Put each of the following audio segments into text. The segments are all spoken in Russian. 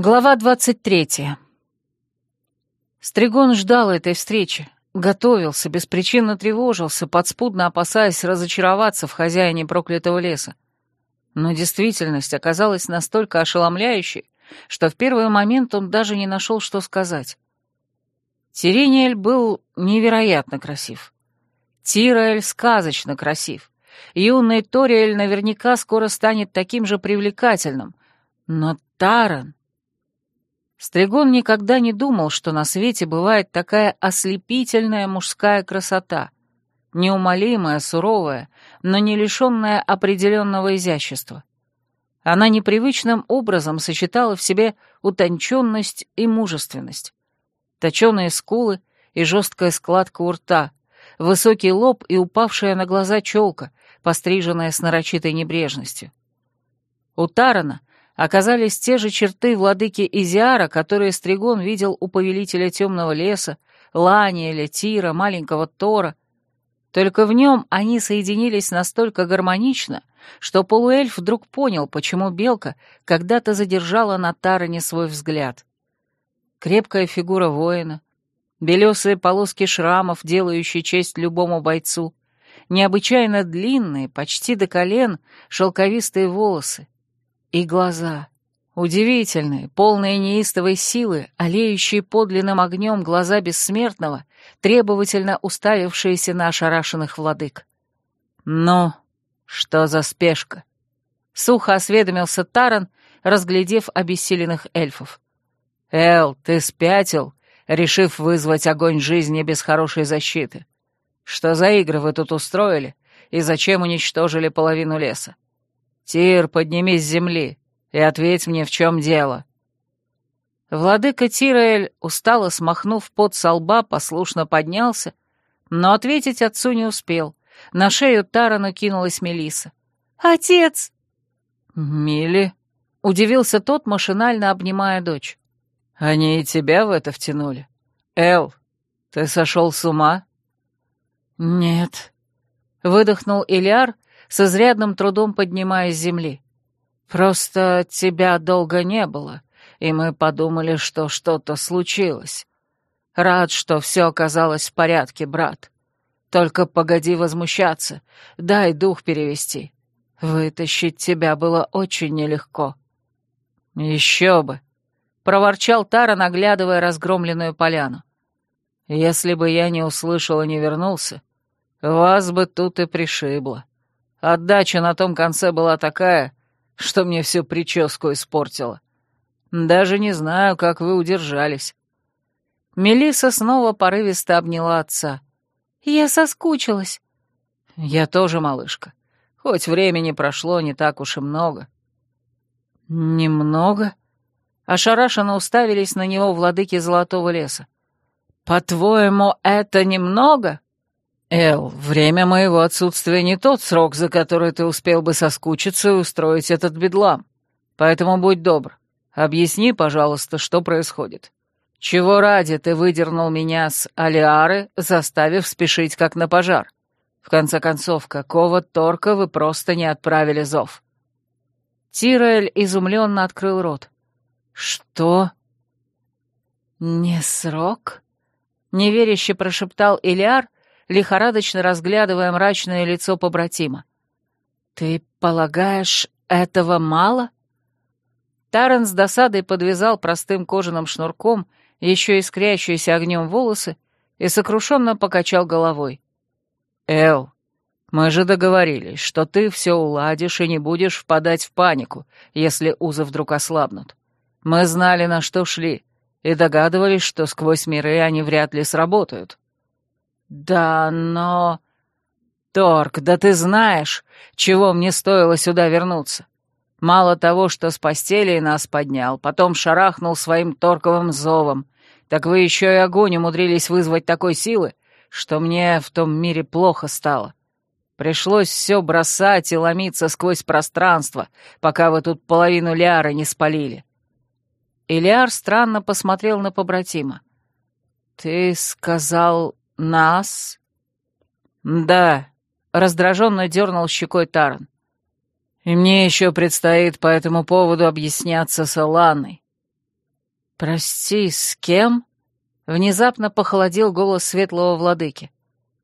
Глава двадцать третья. Стригон ждал этой встречи, готовился, беспричинно тревожился, подспудно опасаясь разочароваться в хозяине проклятого леса. Но действительность оказалась настолько ошеломляющей, что в первый момент он даже не нашел, что сказать. Тирениэль был невероятно красив. Тираэль сказочно красив. Юный Ториэль наверняка скоро станет таким же привлекательным. Но Таран... Стригон никогда не думал, что на свете бывает такая ослепительная мужская красота, неумолимая, суровая, но не лишенная определенного изящества. Она непривычным образом сочетала в себе утонченность и мужественность. Точеные скулы и жесткая складка у рта, высокий лоб и упавшая на глаза челка, постриженная с нарочитой небрежностью. У Тарана оказались те же черты владыки Изиара, которые Стригон видел у повелителя темного леса, Ланиэля, Тира, маленького Тора. Только в нем они соединились настолько гармонично, что полуэльф вдруг понял, почему белка когда-то задержала на Тароне свой взгляд. Крепкая фигура воина, белесые полоски шрамов, делающие честь любому бойцу, необычайно длинные, почти до колен, шелковистые волосы, и глаза. Удивительные, полные неистовой силы, олеющие подлинным огнем глаза бессмертного, требовательно уставившиеся на ошарашенных владык. «Ну, что за спешка?» Сухо осведомился Таран, разглядев обессиленных эльфов. «Эл, ты спятил, решив вызвать огонь жизни без хорошей защиты? Что за игры вы тут устроили, и зачем уничтожили половину леса? «Тир, поднимись с земли и ответь мне, в чем дело». Владыка Тираэль, устало смахнув пот со лба, послушно поднялся, но ответить отцу не успел. На шею Тарану кинулась Мелиса. «Отец!» «Мили?» — удивился тот, машинально обнимая дочь. «Они и тебя в это втянули? Эл, ты сошел с ума?» «Нет», — выдохнул Илиар, с изрядным трудом поднимаясь с земли. «Просто тебя долго не было, и мы подумали, что что-то случилось. Рад, что все оказалось в порядке, брат. Только погоди возмущаться, дай дух перевести. Вытащить тебя было очень нелегко». «Еще бы!» — проворчал Тара, наглядывая разгромленную поляну. «Если бы я не услышал и не вернулся, вас бы тут и пришибло». Отдача на том конце была такая, что мне всю прическу испортила. Даже не знаю, как вы удержались. Мелиса снова порывисто обняла отца. «Я соскучилась». «Я тоже, малышка. Хоть времени прошло не так уж и много». «Немного?» Ошарашенно уставились на него владыки Золотого леса. «По-твоему, это немного?» «Эл, время моего отсутствия не тот срок, за который ты успел бы соскучиться и устроить этот бедлам. Поэтому будь добр, объясни, пожалуйста, что происходит. Чего ради ты выдернул меня с Алиары, заставив спешить как на пожар? В конце концов, какого торка вы просто не отправили зов?» Тираэль изумленно открыл рот. «Что?» «Не срок?» — неверяще прошептал Илиар, лихорадочно разглядывая мрачное лицо побратима. «Ты полагаешь, этого мало?» Тарен с досадой подвязал простым кожаным шнурком еще искрящиеся огнем волосы и сокрушенно покачал головой. «Эл, мы же договорились, что ты все уладишь и не будешь впадать в панику, если узы вдруг ослабнут. Мы знали, на что шли, и догадывались, что сквозь миры они вряд ли сработают. «Да, но...» «Торг, да ты знаешь, чего мне стоило сюда вернуться. Мало того, что с постели нас поднял, потом шарахнул своим торковым зовом, так вы еще и огонь умудрились вызвать такой силы, что мне в том мире плохо стало. Пришлось все бросать и ломиться сквозь пространство, пока вы тут половину Лиара не спалили». Илиар странно посмотрел на побратима. «Ты сказал «Нас?» «Да», — раздраженно дернул щекой Таран. «И мне еще предстоит по этому поводу объясняться с Аланой. «Прости, с кем?» — внезапно похолодел голос светлого владыки.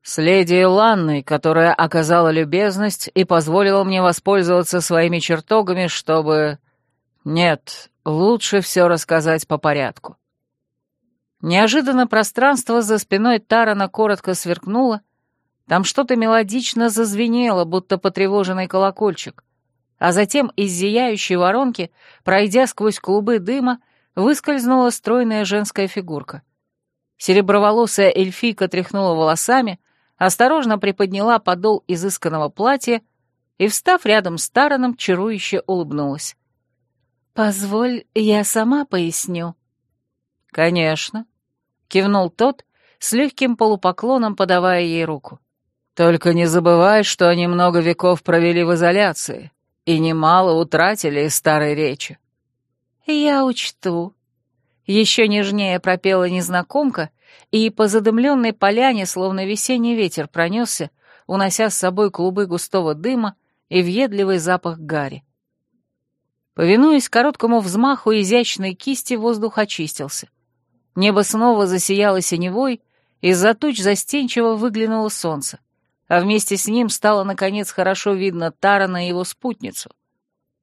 «С леди Ланной, которая оказала любезность и позволила мне воспользоваться своими чертогами, чтобы...» «Нет, лучше все рассказать по порядку». Неожиданно пространство за спиной Тарана коротко сверкнуло, там что-то мелодично зазвенело, будто потревоженный колокольчик, а затем из зияющей воронки, пройдя сквозь клубы дыма, выскользнула стройная женская фигурка. Сереброволосая эльфийка тряхнула волосами, осторожно приподняла подол изысканного платья и, встав рядом с Тараном, чарующе улыбнулась. «Позволь, я сама поясню». «Конечно», — кивнул тот, с легким полупоклоном подавая ей руку. «Только не забывай, что они много веков провели в изоляции и немало утратили старой речи». «Я учту». Еще нежнее пропела незнакомка, и по задымленной поляне, словно весенний ветер, пронесся, унося с собой клубы густого дыма и въедливый запах гари. Повинуясь короткому взмаху изящной кисти, воздух очистился. Небо снова засияло синевой, из-за туч застенчиво выглянуло солнце, а вместе с ним стало, наконец, хорошо видно Тарана и его спутницу.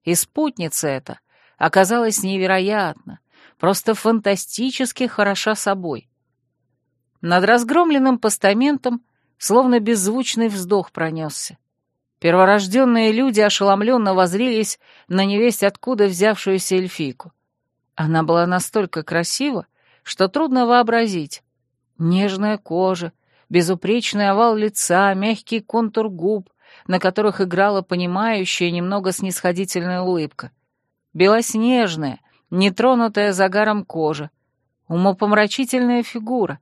И спутница эта оказалась невероятно, просто фантастически хороша собой. Над разгромленным постаментом словно беззвучный вздох пронесся. Перворожденные люди ошеломленно возрились на невесть откуда взявшуюся эльфийку. Она была настолько красива, что трудно вообразить. Нежная кожа, безупречный овал лица, мягкий контур губ, на которых играла понимающая, немного снисходительная улыбка. Белоснежная, нетронутая загаром кожа, умопомрачительная фигура.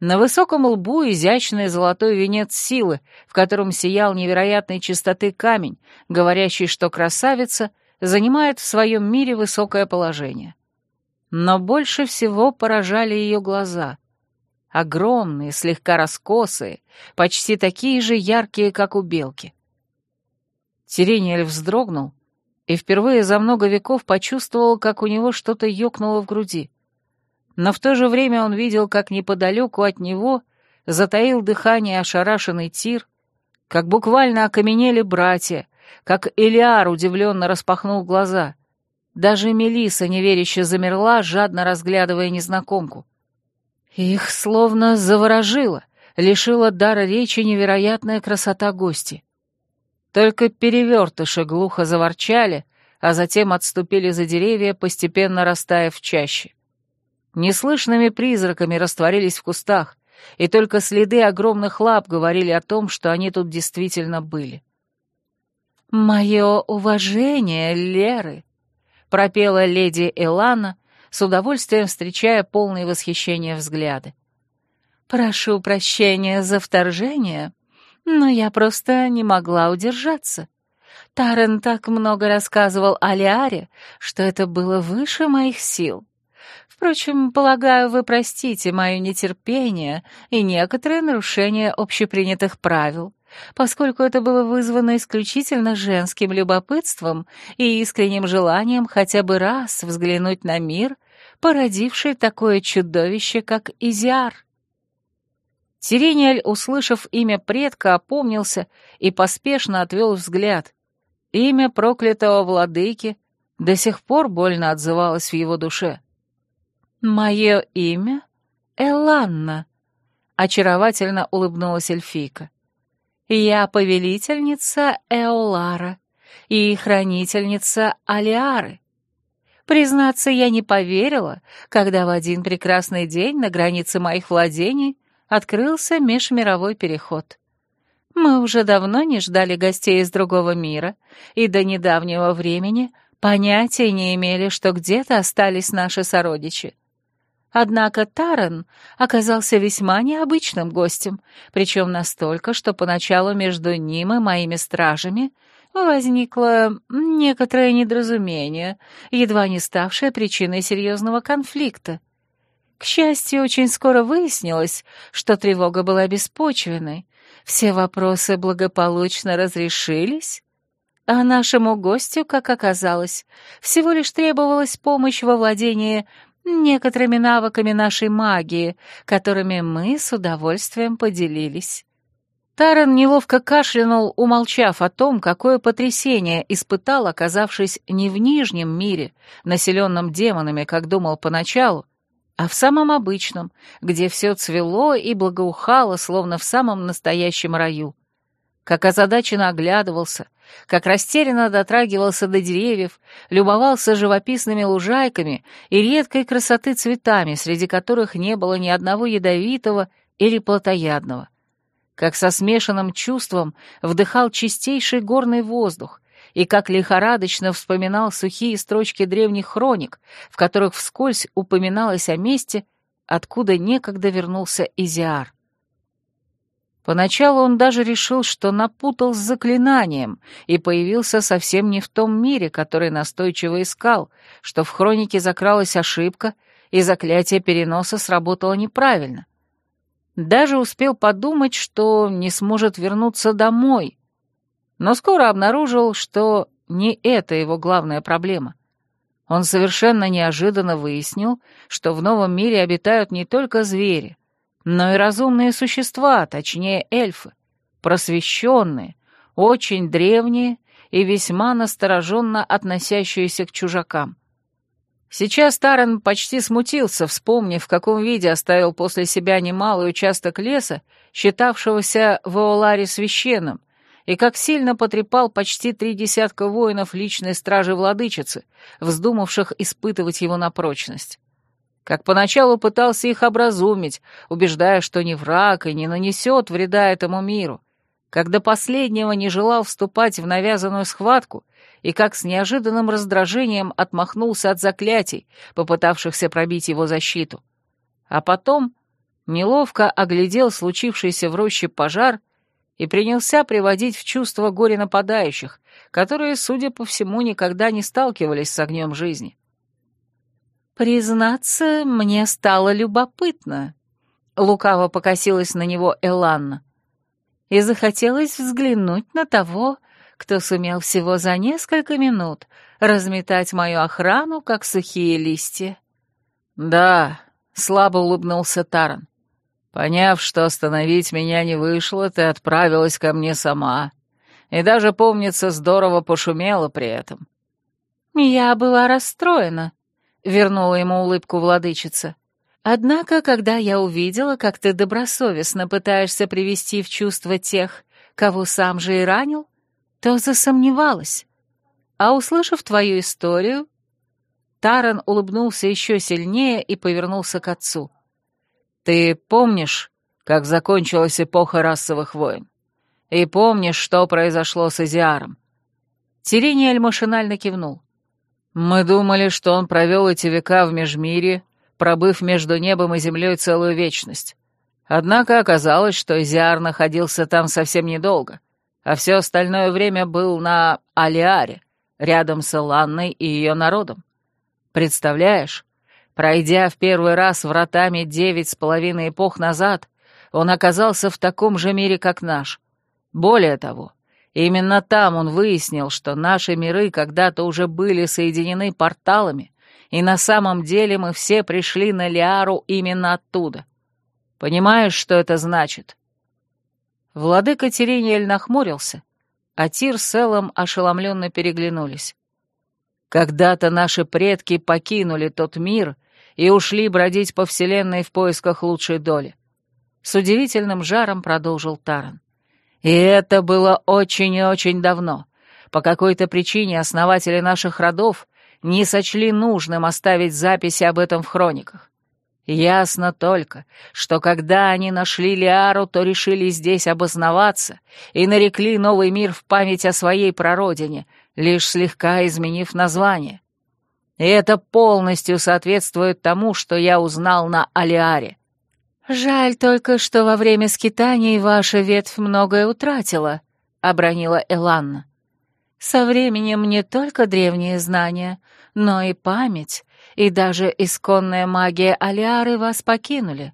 На высоком лбу изящный золотой венец силы, в котором сиял невероятной чистоты камень, говорящий, что красавица занимает в своем мире высокое положение. Но больше всего поражали ее глаза. Огромные, слегка раскосые, почти такие же яркие, как у белки. Сирениэль вздрогнул и впервые за много веков почувствовал, как у него что-то ёкнуло в груди. Но в то же время он видел, как неподалеку от него затаил дыхание ошарашенный Тир, как буквально окаменели братья, как Элиар удивленно распахнул глаза. Даже Мелиса неверяще замерла, жадно разглядывая незнакомку. Их словно заворожило, лишила дара речи невероятная красота гости. Только перевертыши глухо заворчали, а затем отступили за деревья, постепенно растая в чаще. Неслышными призраками растворились в кустах, и только следы огромных лап говорили о том, что они тут действительно были. «Мое уважение, Леры!» — пропела леди Элана, с удовольствием встречая полные восхищения взгляды. «Прошу прощения за вторжение, но я просто не могла удержаться. Тарен так много рассказывал о Лиаре, что это было выше моих сил. Впрочем, полагаю, вы простите мое нетерпение и некоторые нарушения общепринятых правил поскольку это было вызвано исключительно женским любопытством и искренним желанием хотя бы раз взглянуть на мир, породивший такое чудовище, как Изиар. Сирениаль, услышав имя предка, опомнился и поспешно отвел взгляд. Имя проклятого владыки до сих пор больно отзывалось в его душе. «Мое имя — Эланна», — очаровательно улыбнулась эльфийка. Я повелительница Эолара и хранительница Алиары. Признаться, я не поверила, когда в один прекрасный день на границе моих владений открылся межмировой переход. Мы уже давно не ждали гостей из другого мира, и до недавнего времени понятия не имели, что где-то остались наши сородичи. Однако Таран оказался весьма необычным гостем, причем настолько, что поначалу между ним и моими стражами возникло некоторое недоразумение, едва не ставшее причиной серьезного конфликта. К счастью, очень скоро выяснилось, что тревога была беспочвенной, все вопросы благополучно разрешились, а нашему гостю, как оказалось, всего лишь требовалась помощь во владении некоторыми навыками нашей магии, которыми мы с удовольствием поделились». Таран неловко кашлянул, умолчав о том, какое потрясение испытал, оказавшись не в Нижнем мире, населенном демонами, как думал поначалу, а в самом обычном, где все цвело и благоухало, словно в самом настоящем раю. Как озадаченно оглядывался, как растерянно дотрагивался до деревьев, любовался живописными лужайками и редкой красоты цветами, среди которых не было ни одного ядовитого или плотоядного как со смешанным чувством вдыхал чистейший горный воздух и как лихорадочно вспоминал сухие строчки древних хроник, в которых вскользь упоминалось о месте, откуда некогда вернулся Изиар. Поначалу он даже решил, что напутал с заклинанием и появился совсем не в том мире, который настойчиво искал, что в хронике закралась ошибка, и заклятие переноса сработало неправильно. Даже успел подумать, что не сможет вернуться домой. Но скоро обнаружил, что не это его главная проблема. Он совершенно неожиданно выяснил, что в новом мире обитают не только звери, но и разумные существа, точнее эльфы, просвещенные, очень древние и весьма настороженно относящиеся к чужакам. Сейчас Таран почти смутился, вспомнив, в каком виде оставил после себя немалый участок леса, считавшегося в Эоларе священным, и как сильно потрепал почти три десятка воинов личной стражи владычицы, вздумавших испытывать его на прочность. Как поначалу пытался их образумить, убеждая, что не враг и не нанесет вреда этому миру, как до последнего не желал вступать в навязанную схватку и как с неожиданным раздражением отмахнулся от заклятий, попытавшихся пробить его защиту. А потом неловко оглядел случившийся в роще пожар и принялся приводить в чувство горе нападающих, которые, судя по всему, никогда не сталкивались с огнем жизни. «Признаться, мне стало любопытно», — лукаво покосилась на него Эланна и захотелось взглянуть на того, кто сумел всего за несколько минут разметать мою охрану, как сухие листья. «Да», — слабо улыбнулся Таран. «Поняв, что остановить меня не вышло, ты отправилась ко мне сама. И даже, помнится, здорово пошумела при этом». «Я была расстроена», — вернула ему улыбку владычица. Однако, когда я увидела, как ты добросовестно пытаешься привести в чувство тех, кого сам же и ранил, то засомневалась. А услышав твою историю... Таран улыбнулся еще сильнее и повернулся к отцу. «Ты помнишь, как закончилась эпоха расовых войн? И помнишь, что произошло с Изиаром?» Тирениэль машинально кивнул. «Мы думали, что он провел эти века в Межмире пробыв между небом и землей целую вечность. Однако оказалось, что Изиар находился там совсем недолго, а все остальное время был на Алиаре, рядом с Эланной и ее народом. Представляешь, пройдя в первый раз вратами девять с половиной эпох назад, он оказался в таком же мире, как наш. Более того, именно там он выяснил, что наши миры когда-то уже были соединены порталами, и на самом деле мы все пришли на Лиару именно оттуда. Понимаешь, что это значит?» Владыка Терениэль нахмурился, а Тир с Элом ошеломленно переглянулись. «Когда-то наши предки покинули тот мир и ушли бродить по Вселенной в поисках лучшей доли. С удивительным жаром продолжил Таран. И это было очень и очень давно. По какой-то причине основатели наших родов не сочли нужным оставить записи об этом в хрониках. Ясно только, что когда они нашли Лиару, то решили здесь обосноваться и нарекли новый мир в память о своей прародине, лишь слегка изменив название. И это полностью соответствует тому, что я узнал на Алиаре. «Жаль только, что во время скитаний ваша ветвь многое утратила», — обронила Эланна. Со временем не только древние знания, но и память, и даже исконная магия Алиары вас покинули.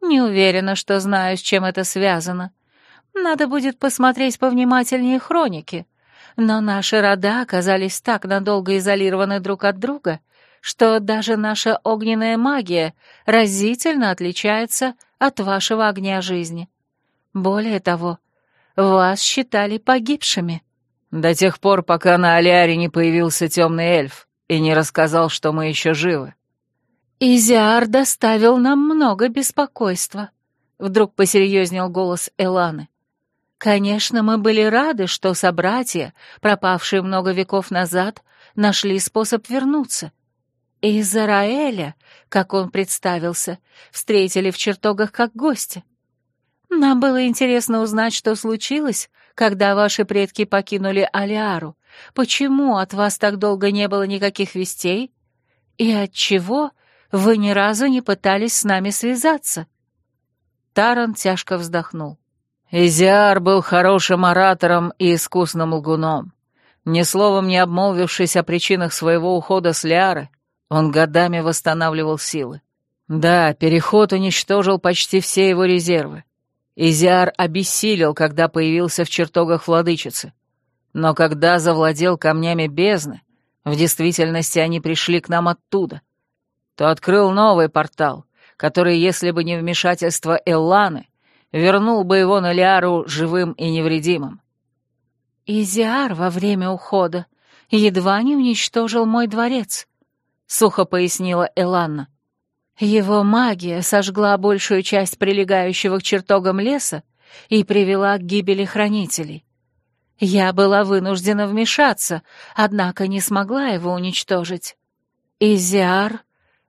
Не уверена, что знаю, с чем это связано. Надо будет посмотреть повнимательнее хроники. Но наши рода оказались так надолго изолированы друг от друга, что даже наша огненная магия разительно отличается от вашего огня жизни. Более того, вас считали погибшими. До тех пор, пока на Алиаре не появился темный эльф и не рассказал, что мы еще живы. Изиар доставил нам много беспокойства. Вдруг посерьезнел голос Эланы. Конечно, мы были рады, что собратья, пропавшие много веков назад, нашли способ вернуться. И Зараэля, как он представился, встретили в чертогах как гостя. Нам было интересно узнать, что случилось, когда ваши предки покинули Алиару, почему от вас так долго не было никаких вестей, и отчего вы ни разу не пытались с нами связаться. Таран тяжко вздохнул. Изиар был хорошим оратором и искусным лгуном. Ни словом не обмолвившись о причинах своего ухода с Лиары, он годами восстанавливал силы. Да, переход уничтожил почти все его резервы. Изиар обессилел, когда появился в чертогах владычицы. Но когда завладел камнями бездны, в действительности они пришли к нам оттуда, то открыл новый портал, который, если бы не вмешательство Элланы, вернул бы его на Лиару живым и невредимым. «Изиар во время ухода едва не уничтожил мой дворец», — сухо пояснила Эланна. «Его магия сожгла большую часть прилегающего к чертогам леса и привела к гибели хранителей. Я была вынуждена вмешаться, однако не смогла его уничтожить. Изиар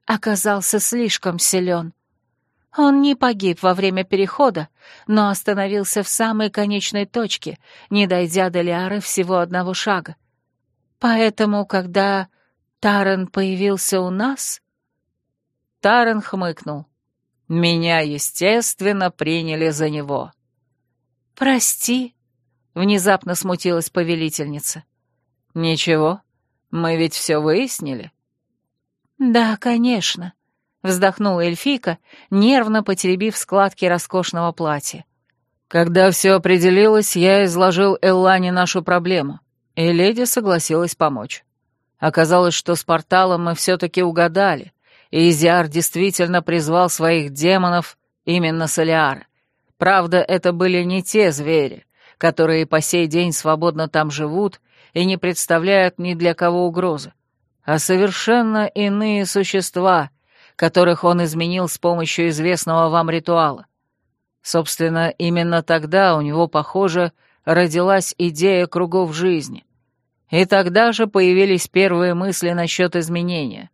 оказался слишком силен. Он не погиб во время перехода, но остановился в самой конечной точке, не дойдя до Лиары всего одного шага. Поэтому, когда Таран появился у нас... Таран хмыкнул. Меня, естественно, приняли за него. «Прости», — внезапно смутилась повелительница. «Ничего, мы ведь все выяснили». «Да, конечно», — вздохнула эльфийка, нервно потеребив складки роскошного платья. «Когда все определилось, я изложил Эллане нашу проблему, и леди согласилась помочь. Оказалось, что с порталом мы все-таки угадали, и Изиар действительно призвал своих демонов именно с Элиара. Правда, это были не те звери, которые по сей день свободно там живут и не представляют ни для кого угрозы а совершенно иные существа, которых он изменил с помощью известного вам ритуала. Собственно, именно тогда у него, похоже, родилась идея кругов жизни. И тогда же появились первые мысли насчет изменения.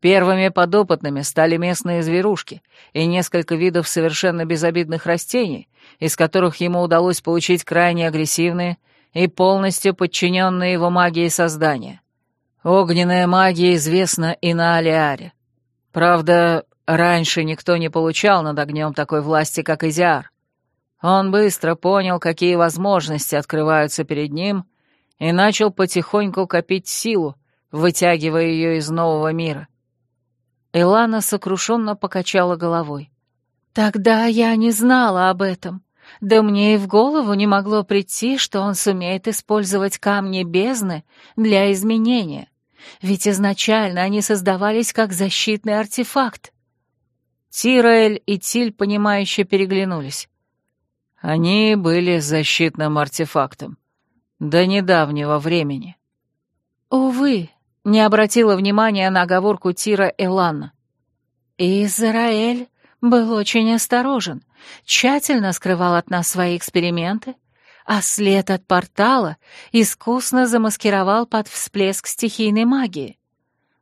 Первыми подопытными стали местные зверушки и несколько видов совершенно безобидных растений, из которых ему удалось получить крайне агрессивные и полностью подчиненные его магии создания. Огненная магия известна и на Алиаре. Правда, раньше никто не получал над огнем такой власти, как Изиар. Он быстро понял, какие возможности открываются перед ним, и начал потихоньку копить силу, вытягивая ее из нового мира. Элана сокрушенно покачала головой. «Тогда я не знала об этом. Да мне и в голову не могло прийти, что он сумеет использовать камни бездны для изменения. Ведь изначально они создавались как защитный артефакт. Тираэль и Тиль, понимающе переглянулись. Они были защитным артефактом. До недавнего времени. Увы, не обратила внимания на оговорку Тира Эланна. Израиль был очень осторожен, тщательно скрывал от нас свои эксперименты, а след от портала искусно замаскировал под всплеск стихийной магии.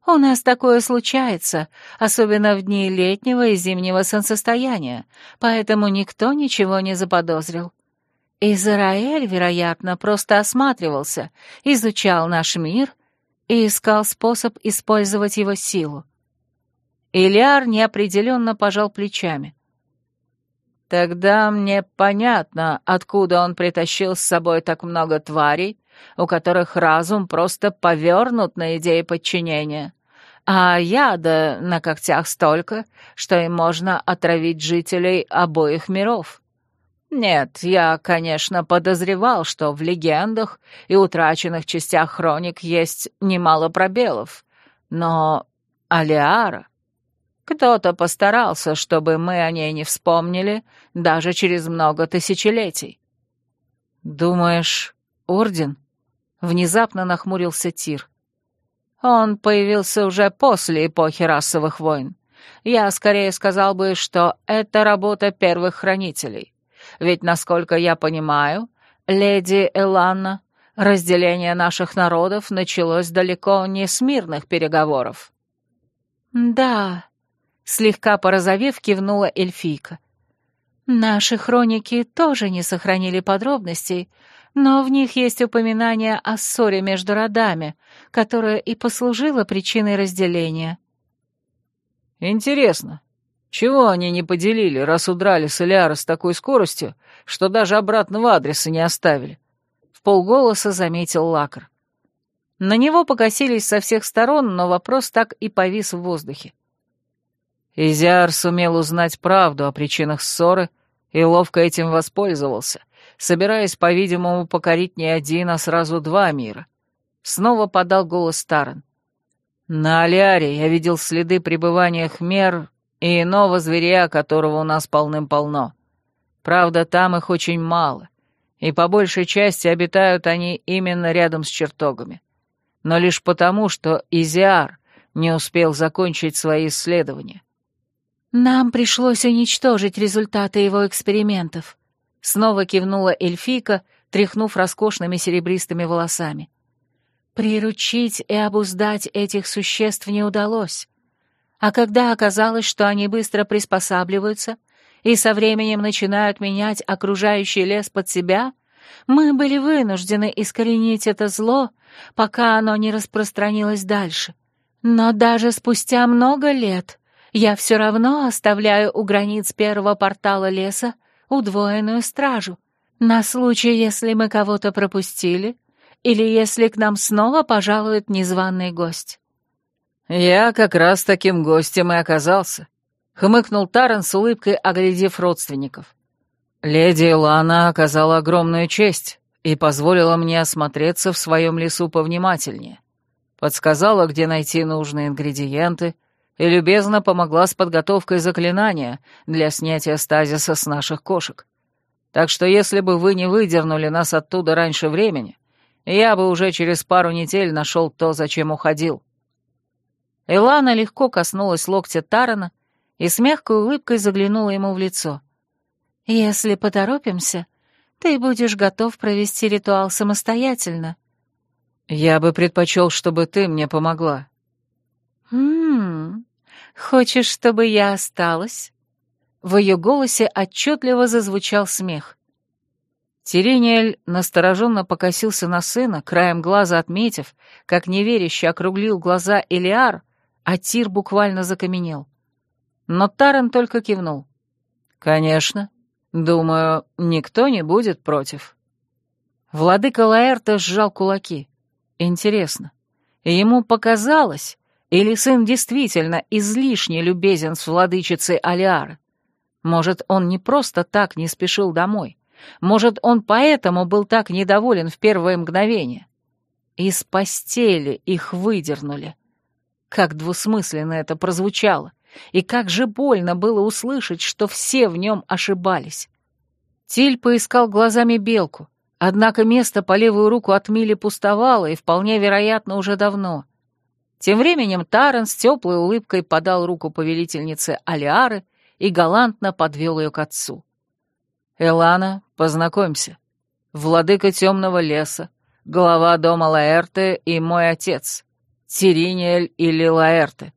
У нас такое случается, особенно в дни летнего и зимнего солнцестояния, поэтому никто ничего не заподозрил. Израиль, вероятно, просто осматривался, изучал наш мир и искал способ использовать его силу. Ильяр неопределенно пожал плечами. Тогда мне понятно, откуда он притащил с собой так много тварей, у которых разум просто повернут на идеи подчинения, а яда на когтях столько, что им можно отравить жителей обоих миров. Нет, я, конечно, подозревал, что в легендах и утраченных частях хроник есть немало пробелов, Но Алиара... Кто-то постарался, чтобы мы о ней не вспомнили даже через много тысячелетий. «Думаешь, Орден?» — внезапно нахмурился Тир. «Он появился уже после эпохи расовых войн. Я скорее сказал бы, что это работа первых хранителей. Ведь, насколько я понимаю, леди Эланна, разделение наших народов началось далеко не с мирных переговоров». «Да», Слегка порозовев, кивнула эльфийка. Наши хроники тоже не сохранили подробностей, но в них есть упоминание о ссоре между родами, которая и послужила причиной разделения. Интересно, чего они не поделили, раз удрали с Элиара с такой скоростью, что даже обратного адреса не оставили? В полголоса заметил Лакар. На него покосились со всех сторон, но вопрос так и повис в воздухе. Изиар сумел узнать правду о причинах ссоры и ловко этим воспользовался, собираясь, по-видимому, покорить не один, а сразу два мира. Снова подал голос Таран. На Аляре я видел следы пребывания хмер и иного зверя, которого у нас полным-полно. Правда, там их очень мало, и по большей части обитают они именно рядом с чертогами. Но лишь потому, что Изиар не успел закончить свои исследования. «Нам пришлось уничтожить результаты его экспериментов», — снова кивнула эльфийка, тряхнув роскошными серебристыми волосами. «Приручить и обуздать этих существ не удалось. А когда оказалось, что они быстро приспосабливаются и со временем начинают менять окружающий лес под себя, мы были вынуждены искоренить это зло, пока оно не распространилось дальше. Но даже спустя много лет я все равно оставляю у границ первого портала леса удвоенную стражу, на случай, если мы кого-то пропустили или если к нам снова пожалует незваный гость». «Я как раз таким гостем и оказался», — хмыкнул Таран с улыбкой, оглядев родственников. «Леди Лана оказала огромную честь и позволила мне осмотреться в своем лесу повнимательнее. Подсказала, где найти нужные ингредиенты — и любезно помогла с подготовкой заклинания для снятия стазиса с наших кошек. Так что если бы вы не выдернули нас оттуда раньше времени, я бы уже через пару недель нашел то, зачем уходил». Элана легко коснулась локтя Тарана и с мягкой улыбкой заглянула ему в лицо. «Если поторопимся, ты будешь готов провести ритуал самостоятельно». «Я бы предпочел, чтобы ты мне помогла». «Хм, Хочешь, чтобы я осталась?» В ее голосе отчетливо зазвучал смех. Тирениэль настороженно покосился на сына, краем глаза отметив, как неверяще округлил глаза Элиар, а Тир буквально закаменел. Но Таран только кивнул. «Конечно. Думаю, никто не будет против». Владыка Лаэрта сжал кулаки. Интересно, ему показалось, или сын действительно излишне любезен с владычицей Алиары? Может, он не просто так не спешил домой? Может, он поэтому был так недоволен в первое мгновение? Из постели их выдернули. Как двусмысленно это прозвучало, и как же больно было услышать, что все в нем ошибались. Тиль поискал глазами белку, однако место по левую руку от Мили пустовало и вполне вероятно уже давно — тем временем Таран с теплой улыбкой подал руку повелительнице Алиары и галантно подвел ее к отцу. «Элана, познакомься. Владыка темного леса, глава дома Лаэрте и мой отец, Тириниэль или Лаэрте.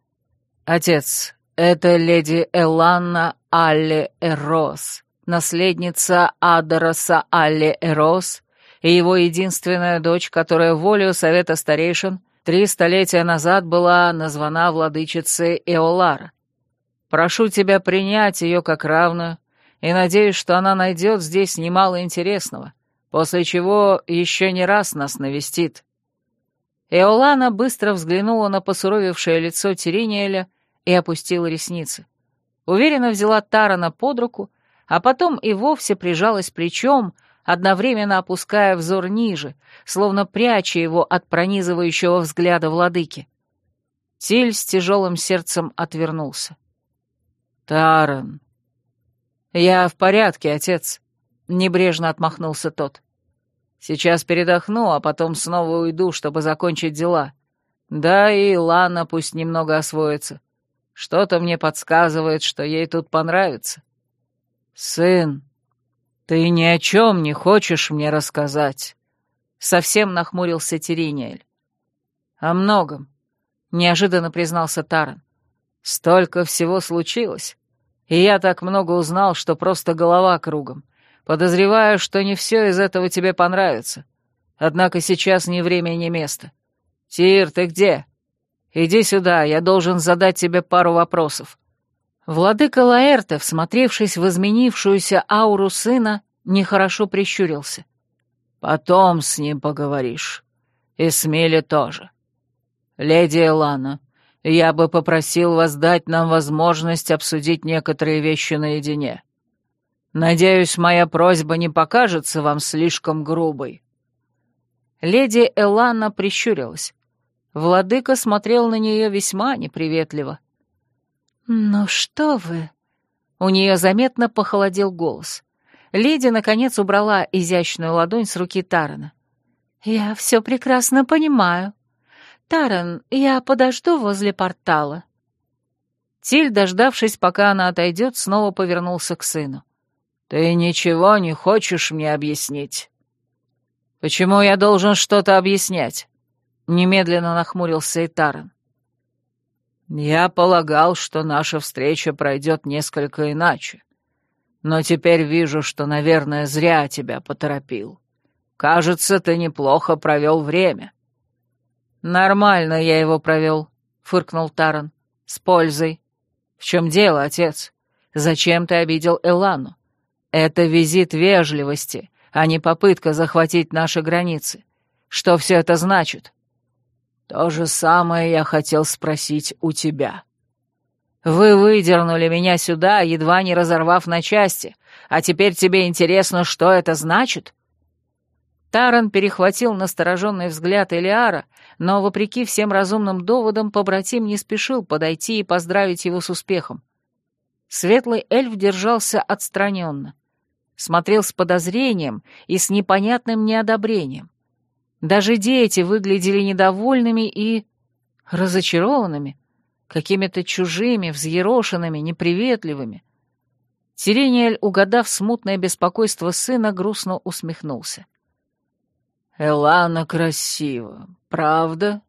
Отец, это леди Эланна Алле Эрос, наследница Адароса Алле Эрос и его единственная дочь, которая волею Совета Старейшин — три столетия назад была названа владычицей Эолара. Прошу тебя принять ее как равную, и надеюсь, что она найдет здесь немало интересного, после чего еще не раз нас навестит». Эолана быстро взглянула на посуровевшее лицо Тириниэля и опустила ресницы. Уверенно взяла Тарана под руку, а потом и вовсе прижалась плечом, одновременно опуская взор ниже, словно пряча его от пронизывающего взгляда владыки. Тиль с тяжелым сердцем отвернулся. «Таран!» «Я в порядке, отец», — небрежно отмахнулся тот. «Сейчас передохну, а потом снова уйду, чтобы закончить дела. Да и Лана пусть немного освоится. Что-то мне подсказывает, что ей тут понравится». «Сын, ты ни о чем не хочешь мне рассказать?» Совсем нахмурился Терениэль. «О многом», — неожиданно признался Таран. «Столько всего случилось, и я так много узнал, что просто голова кругом. Подозреваю, что не все из этого тебе понравится. Однако сейчас ни время, ни место. Тир, ты где? Иди сюда, я должен задать тебе пару вопросов». Владыка Лаэрте, всмотревшись в изменившуюся ауру сына, нехорошо прищурился. «Потом с ним поговоришь. И с тоже. Леди Элана, я бы попросил вас дать нам возможность обсудить некоторые вещи наедине. Надеюсь, моя просьба не покажется вам слишком грубой». Леди Элана прищурилась. Владыка смотрел на нее весьма неприветливо. «Ну что вы?» У нее заметно похолодел голос. Леди, наконец, убрала изящную ладонь с руки Тарана. «Я все прекрасно понимаю. Таран, я подожду возле портала». Тиль, дождавшись, пока она отойдет, снова повернулся к сыну. «Ты ничего не хочешь мне объяснить?» «Почему я должен что-то объяснять?» Немедленно нахмурился Итаран. «Я полагал, что наша встреча пройдет несколько иначе. Но теперь вижу, что, наверное, зря тебя поторопил. Кажется, ты неплохо провел время». «Нормально я его провел», — фыркнул Таран. «С пользой». «В чем дело, отец? Зачем ты обидел Элану? Это визит вежливости, а не попытка захватить наши границы. Что все это значит?» «То же самое я хотел спросить у тебя». «Вы выдернули меня сюда, едва не разорвав на части, а теперь тебе интересно, что это значит?» Таран перехватил настороженный взгляд Элиара, но, вопреки всем разумным доводам, побратим не спешил подойти и поздравить его с успехом. Светлый эльф держался отстраненно, смотрел с подозрением и с непонятным неодобрением. Даже дети выглядели недовольными и... разочарованными, какими-то чужими, взъерошенными, неприветливыми. Сирениэль, угадав смутное беспокойство сына, грустно усмехнулся. «Элана красива, правда?»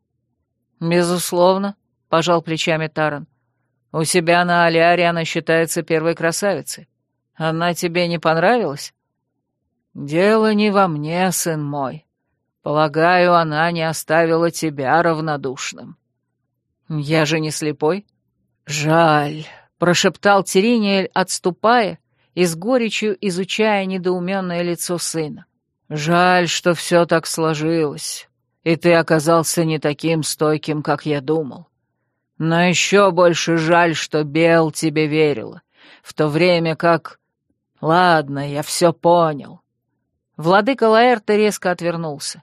«Безусловно», — пожал плечами Таран. «У себя на Алиаре она считается первой красавицей. Она тебе не понравилась?» «Дело не во мне, сын мой. Полагаю, она не оставила тебя равнодушным». «Я же не слепой?» «Жаль», — прошептал Терениэль, отступая и с горечью изучая недоуменное лицо сына. «Жаль, что все так сложилось, и ты оказался не таким стойким, как я думал. Но еще больше жаль, что Бел тебе верила, в то время как... Ладно, я все понял». Владыка Лаэрта резко отвернулся.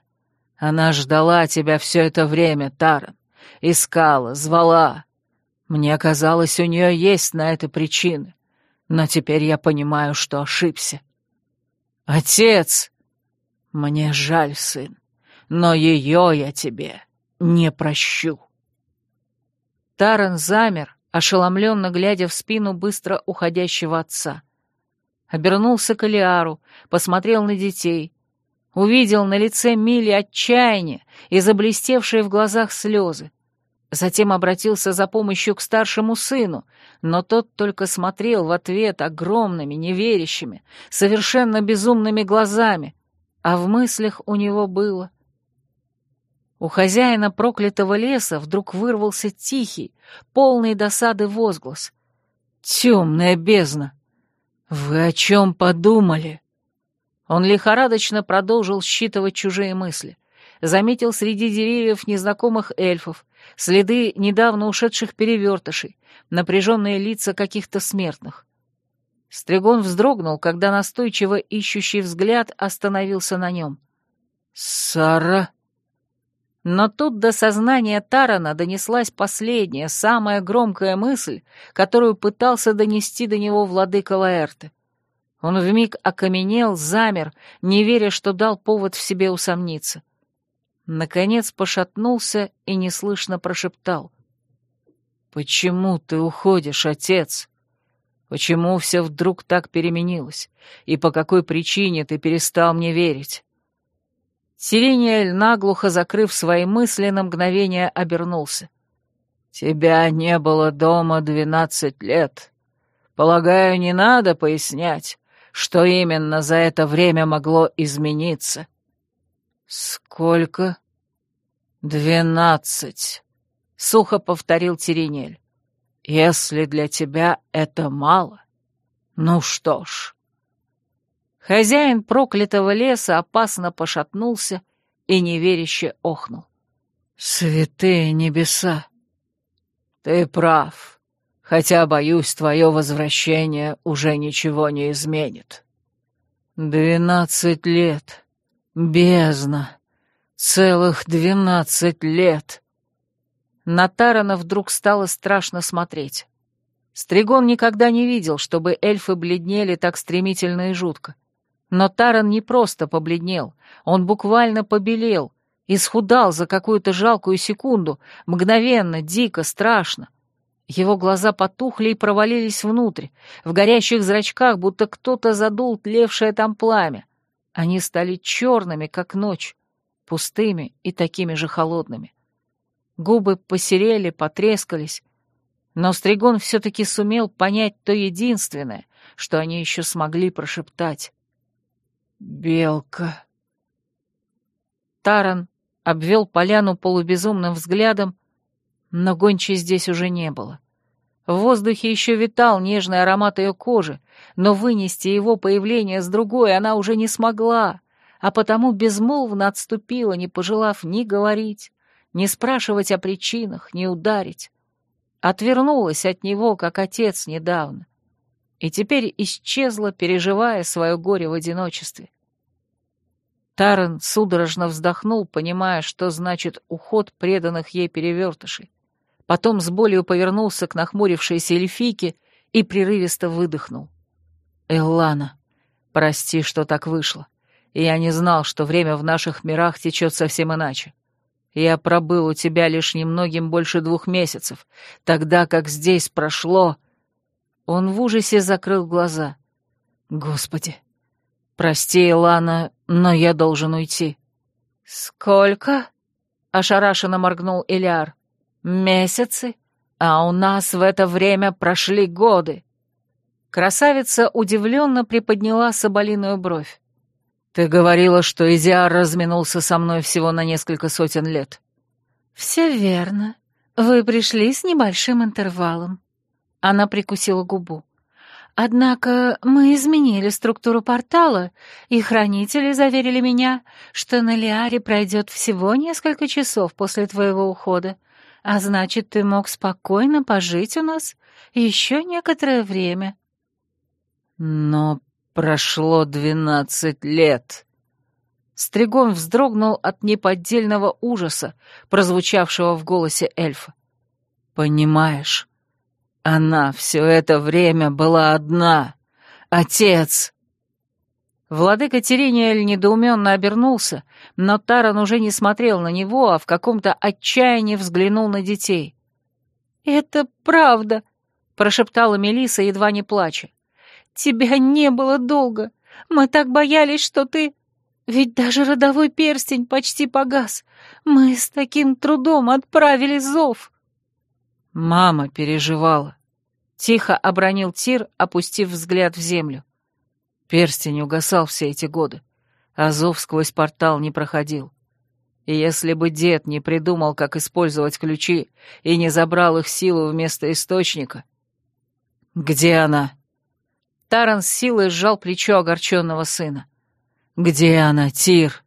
Она ждала тебя все это время, Таран. Искала, звала. Мне казалось, у нее есть на это причины. Но теперь я понимаю, что ошибся. Отец! Мне жаль, сын, но ее я тебе не прощу. Таран замер, ошеломленно глядя в спину быстро уходящего отца. Обернулся к Элиару, посмотрел на детей, увидел на лице Мили отчаяние и заблестевшие в глазах слезы. Затем обратился за помощью к старшему сыну, но тот только смотрел в ответ огромными, неверящими, совершенно безумными глазами, а в мыслях у него было... У хозяина проклятого леса вдруг вырвался тихий, полный досады возглас. «Темная бездна! Вы о чем подумали?» Он лихорадочно продолжил считывать чужие мысли. Заметил среди деревьев незнакомых эльфов, следы недавно ушедших перевертышей, напряженные лица каких-то смертных. Стригон вздрогнул, когда настойчиво ищущий взгляд остановился на нем. «Сара?» Но тут до сознания Тарана донеслась последняя, самая громкая мысль, которую пытался донести до него владыка Лаэрты. Он вмиг окаменел, замер, не веря, что дал повод в себе усомниться. Наконец пошатнулся и неслышно прошептал. «Почему ты уходишь, отец? Почему все вдруг так переменилось? И по какой причине ты перестал мне верить?» Сирениэль, наглухо закрыв свои мысли, на мгновение обернулся. «Тебя не было дома двенадцать лет. Полагаю, не надо пояснять, что именно за это время могло измениться». «Сколько?» «Двенадцать», — сухо повторил Теренель. «Если для тебя это мало, ну что ж, Хозяин проклятого леса опасно пошатнулся и неверяще охнул. «Святые небеса! Ты прав, хотя, боюсь, твое возвращение уже ничего не изменит. Двенадцать лет, бездна, целых двенадцать лет!» На Тарана вдруг стало страшно смотреть. Стригон никогда не видел, чтобы эльфы бледнели так стремительно и жутко. Но Таран не просто побледнел, он буквально побелел, исхудал за какую-то жалкую секунду, мгновенно, дико, страшно. Его глаза потухли и провалились внутрь, в горящих зрачках будто кто-то задул тлевшее там пламя. Они стали черными, как ночь, пустыми и такими же холодными. Губы посерели, потрескались, но Стригон все-таки сумел понять то единственное, что они еще смогли прошептать. «Белка!» Таран обвел поляну полубезумным взглядом, но гончей здесь уже не было. В воздухе еще витал нежный аромат ее кожи, но вынести его появление с другой она уже не смогла, а потому безмолвно отступила, не пожелав ни говорить, ни спрашивать о причинах, ни ударить. Отвернулась от него, как отец недавно и теперь исчезла, переживая свое горе в одиночестве. Таран судорожно вздохнул, понимая, что значит уход преданных ей перевертышей. Потом с болью повернулся к нахмурившейся эльфийке и прерывисто выдохнул. «Эллана, прости, что так вышло. Я не знал, что время в наших мирах течет совсем иначе. Я пробыл у тебя лишь немногим больше двух месяцев, тогда как здесь прошло...» Он в ужасе закрыл глаза. «Господи! Прости, Лана, но я должен уйти». «Сколько?» — ошарашенно моргнул Элиар. «Месяцы? А у нас в это время прошли годы». Красавица удивленно приподняла соболиную бровь. «Ты говорила, что Изиар разминулся со мной всего на несколько сотен лет». «Все верно. Вы пришли с небольшим интервалом», она прикусила губу. Однако мы изменили структуру портала, и хранители заверили меня, что на Лиаре пройдет всего несколько часов после твоего ухода, а значит, ты мог спокойно пожить у нас еще некоторое время. Но прошло двенадцать лет. Стригон вздрогнул от неподдельного ужаса, прозвучавшего в голосе эльфа. «Понимаешь, она все это время была одна. Отец!» Владыка Терениэль недоуменно обернулся, но Таран уже не смотрел на него, а в каком-то отчаянии взглянул на детей. «Это правда», — прошептала Мелиса, едва не плача. «Тебя не было долго. Мы так боялись, что ты... Ведь даже родовой перстень почти погас. Мы с таким трудом отправили зов». Мама переживала. Тихо обронил Тир, опустив взгляд в землю. Перстень угасал все эти годы, а зов сквозь портал не проходил. И если бы дед не придумал, как использовать ключи, и не забрал их силу вместо источника... «Где она?» Таран с силой сжал плечо огорченного сына. «Где она, Тир?»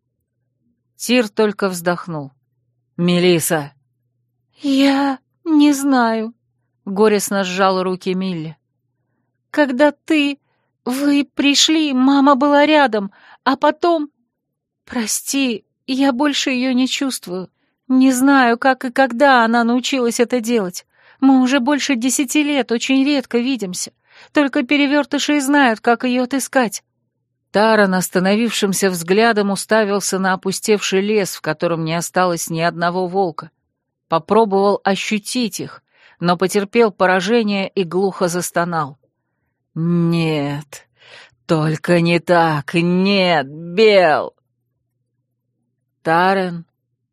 Тир только вздохнул. Мелиса. «Я не знаю», — горестно сжал руки Милли. «Когда ты... вы пришли, мама была рядом, а потом... Прости, я больше ее не чувствую. Не знаю, как и когда она научилась это делать. Мы уже больше десяти лет очень редко видимся. Только перевертыши и знают, как ее отыскать». Таран остановившимся взглядом уставился на опустевший лес, в котором не осталось ни одного волка. Попробовал ощутить их, но потерпел поражение и глухо застонал. «Нет, только не так, нет, Бел!» Тарен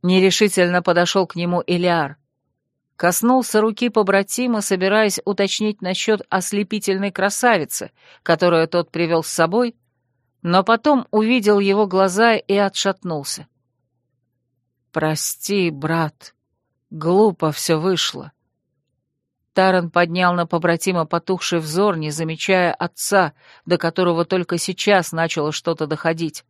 нерешительно подошел к нему Илиар. Коснулся руки побратима, собираясь уточнить насчет ослепительной красавицы, которую тот привел с собой, но потом увидел его глаза и отшатнулся. «Прости, брат, глупо все вышло». Таран поднял на побратима потухший взор, не замечая отца, до которого только сейчас начало что-то доходить.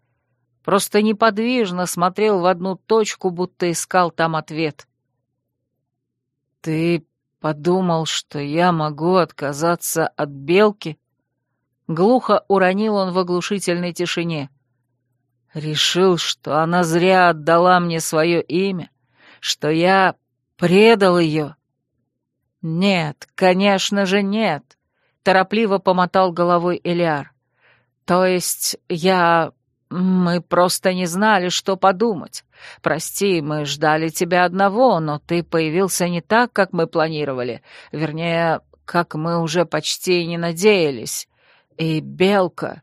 Просто неподвижно смотрел в одну точку, будто искал там ответ. «Ты подумал, что я могу отказаться от белки?» Глухо уронил он в оглушительной тишине. «Решил, что она зря отдала мне свое имя, что я предал ее?» «Нет, конечно же нет», — торопливо помотал головой Элиар. «То есть я «Мы просто не знали, что подумать. Прости, мы ждали тебя одного, но ты появился не так, как мы планировали. Вернее, как мы уже почти не надеялись. И Белка...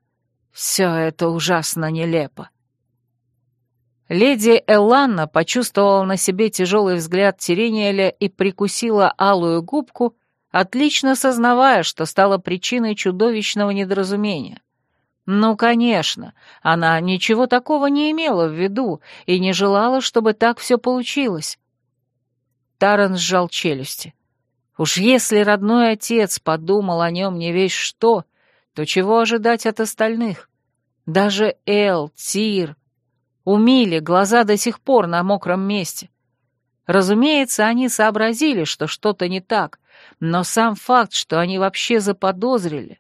Все это ужасно нелепо». Леди Элланна почувствовала на себе тяжелый взгляд Тирениэля и прикусила алую губку, отлично сознавая, что стала причиной чудовищного недоразумения. Ну, конечно, она ничего такого не имела в виду и не желала, чтобы так все получилось. Таран сжал челюсти. Уж если родной отец подумал о нем не весь что, то чего ожидать от остальных? Даже Эл, Тир. У Мили глаза до сих пор на мокром месте. Разумеется, они сообразили, что что-то не так, но сам факт, что они вообще заподозрили,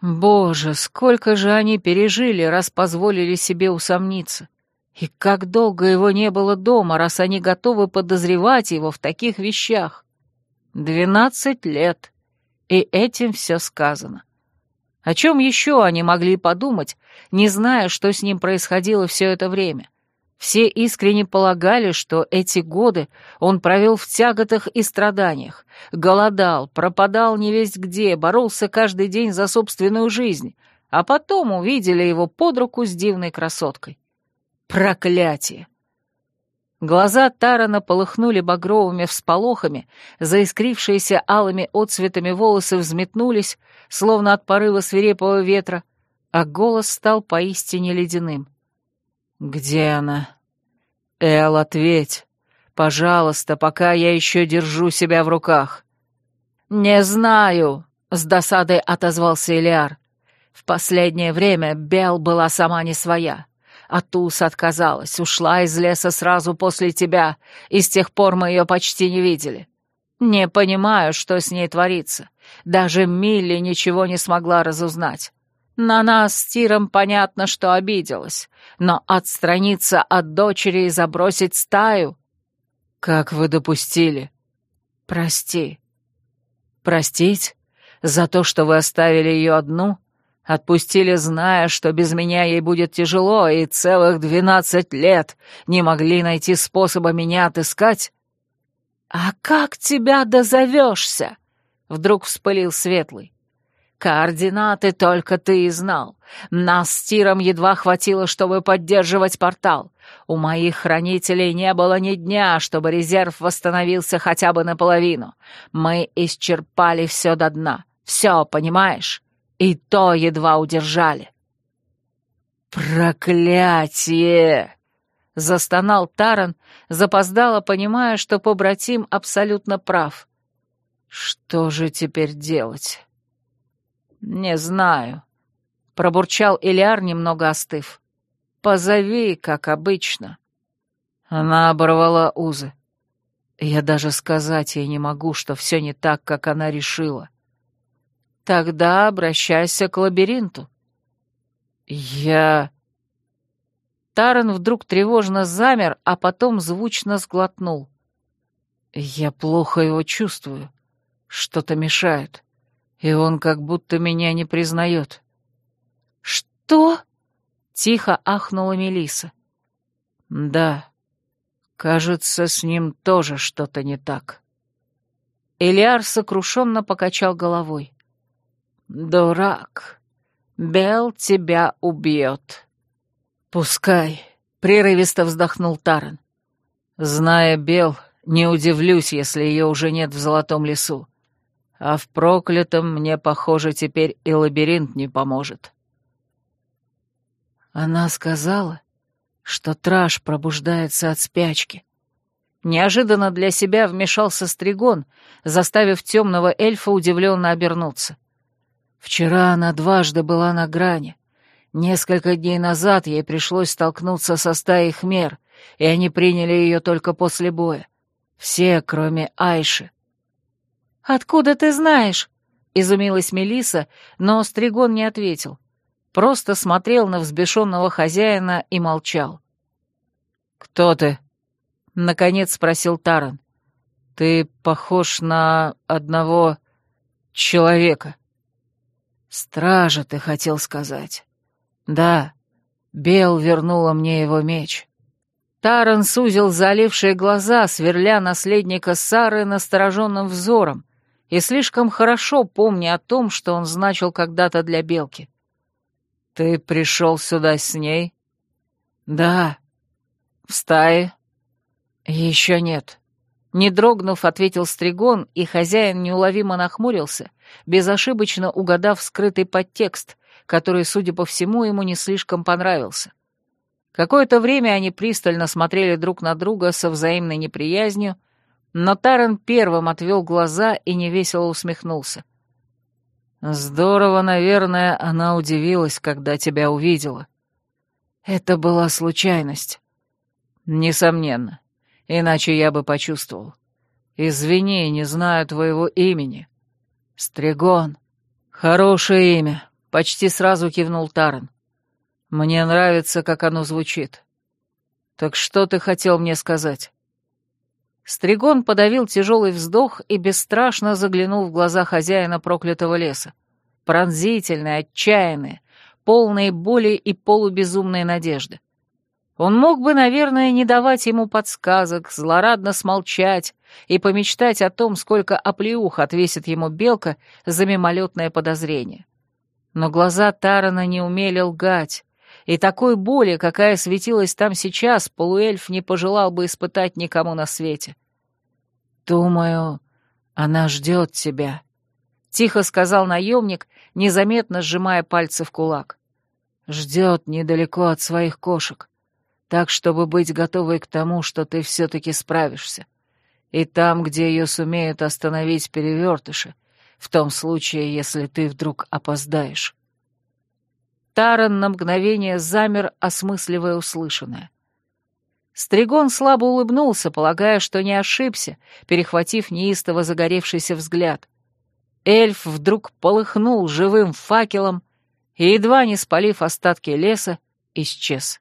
Боже, сколько же они пережили, раз позволили себе усомниться. И как долго его не было дома, раз они готовы подозревать его в таких вещах. Двенадцать лет. И этим все сказано. О чем еще они могли подумать, не зная, что с ним происходило все это время? Все искренне полагали, что эти годы он провел в тяготах и страданиях, голодал, пропадал невесть где, боролся каждый день за собственную жизнь, а потом увидели его под руку с дивной красоткой. Проклятие! Глаза Тарана полыхнули багровыми всполохами, заискрившиеся алыми отцветами волосы взметнулись, словно от порыва свирепого ветра, а голос стал поистине ледяным. «Где она?» «Эл, ответь. Пожалуйста, пока я еще держу себя в руках». «Не знаю», — с досадой отозвался Элиар. «В последнее время Бел была сама не своя. Атус отказалась, ушла из леса сразу после тебя, и с тех пор мы ее почти не видели. Не понимаю, что с ней творится. Даже Милли ничего не смогла разузнать. На нас с Тиром понятно, что обиделась, но отстраниться от дочери и забросить стаю... Как вы допустили? Прости. Простить? За то, что вы оставили ее одну? Отпустили, зная, что без меня ей будет тяжело, и целых двенадцать лет не могли найти способа меня отыскать? «А как тебя дозовешься?» — вдруг вспылил Светлый. Координаты только ты и знал. Нас с Тиром едва хватило, чтобы поддерживать портал. У моих хранителей не было ни дня, чтобы резерв восстановился хотя бы наполовину. Мы исчерпали все до дна. Все, понимаешь? И то едва удержали. «Проклятие!» — застонал Таран, запоздало понимая, что побратим абсолютно прав. «Что же теперь делать?» «Не знаю», — пробурчал Элиар, немного остыв. «Позови, как обычно». Она оборвала узы. Я даже сказать ей не могу, что все не так, как она решила. Тогда обращайся к лабиринту. Я... Таран вдруг тревожно замер, а потом звучно сглотнул. «Я плохо его чувствую. Что-то мешает. И он как будто меня не признает». «Что?» — тихо ахнула Мелиса. «Да, кажется, с ним тоже что-то не так». Элиар сокрушенно покачал головой. «Дурак, Бел тебя убьет». «Пускай», — прерывисто вздохнул Таран. «Зная Бел, не удивлюсь, если ее уже нет в Золотом лесу. А в проклятом мне, похоже, теперь и лабиринт не поможет». Она сказала, что траж пробуждается от спячки. Неожиданно для себя вмешался Стригон, заставив темного эльфа удивленно обернуться. Вчера она дважды была на грани. Несколько дней назад ей пришлось столкнуться со стаей хмер, и они приняли ее только после боя. Все, кроме Айши. «Откуда ты знаешь?» — изумилась Мелиса, но Стригон не ответил. Просто смотрел на взбешенного хозяина и молчал. «Кто ты?» — наконец спросил Таран. «Ты похож на одного человека». «Стража, ты хотел сказать». «Да, Бел вернула мне его меч». Таран сузил залившие глаза, сверля наследника Сары настороженным взором, и слишком хорошо помня о том, что он значил когда-то для Белки. «Ты пришел сюда с ней?» «Да». «В стае?» «Еще нет». Не дрогнув, ответил Стригон, и хозяин неуловимо нахмурился, безошибочно угадав скрытый подтекст, который, судя по всему, ему не слишком понравился. Какое-то время они пристально смотрели друг на друга со взаимной неприязнью, но Таран первым отвел глаза и невесело усмехнулся. «Здорово, наверное, она удивилась, когда тебя увидела. Это была случайность. Несомненно, иначе я бы почувствовал. Извини, не знаю твоего имени. Стригон. Хорошее имя. Почти сразу кивнул Таран. «Мне нравится, как оно звучит. Так что ты хотел мне сказать?» Стригон подавил тяжелый вздох и бесстрашно заглянул в глаза хозяина проклятого леса. Пронзительные, отчаянные, полные боли и полубезумной надежды. Он мог бы, наверное, не давать ему подсказок, злорадно смолчать и помечтать о том, сколько оплеух отвесит ему белка за мимолетное подозрение. Но глаза Тарана не умели лгать, и такой боли, какая светилась там сейчас, полуэльф не пожелал бы испытать никому на свете. «Думаю, она ждет тебя», — тихо сказал наемник, незаметно сжимая пальцы в кулак. «Ждет недалеко от своих кошек, так, чтобы быть готовой к тому, что ты все-таки справишься. И там, где ее сумеют остановить перевертыши, в том случае, если ты вдруг опоздаешь. Таран на мгновение замер, осмысливая услышанное. Стригон слабо улыбнулся, полагая, что не ошибся, перехватив неистово загоревшийся взгляд. Эльф вдруг полыхнул живым факелом и, едва не спалив остатки леса, исчез.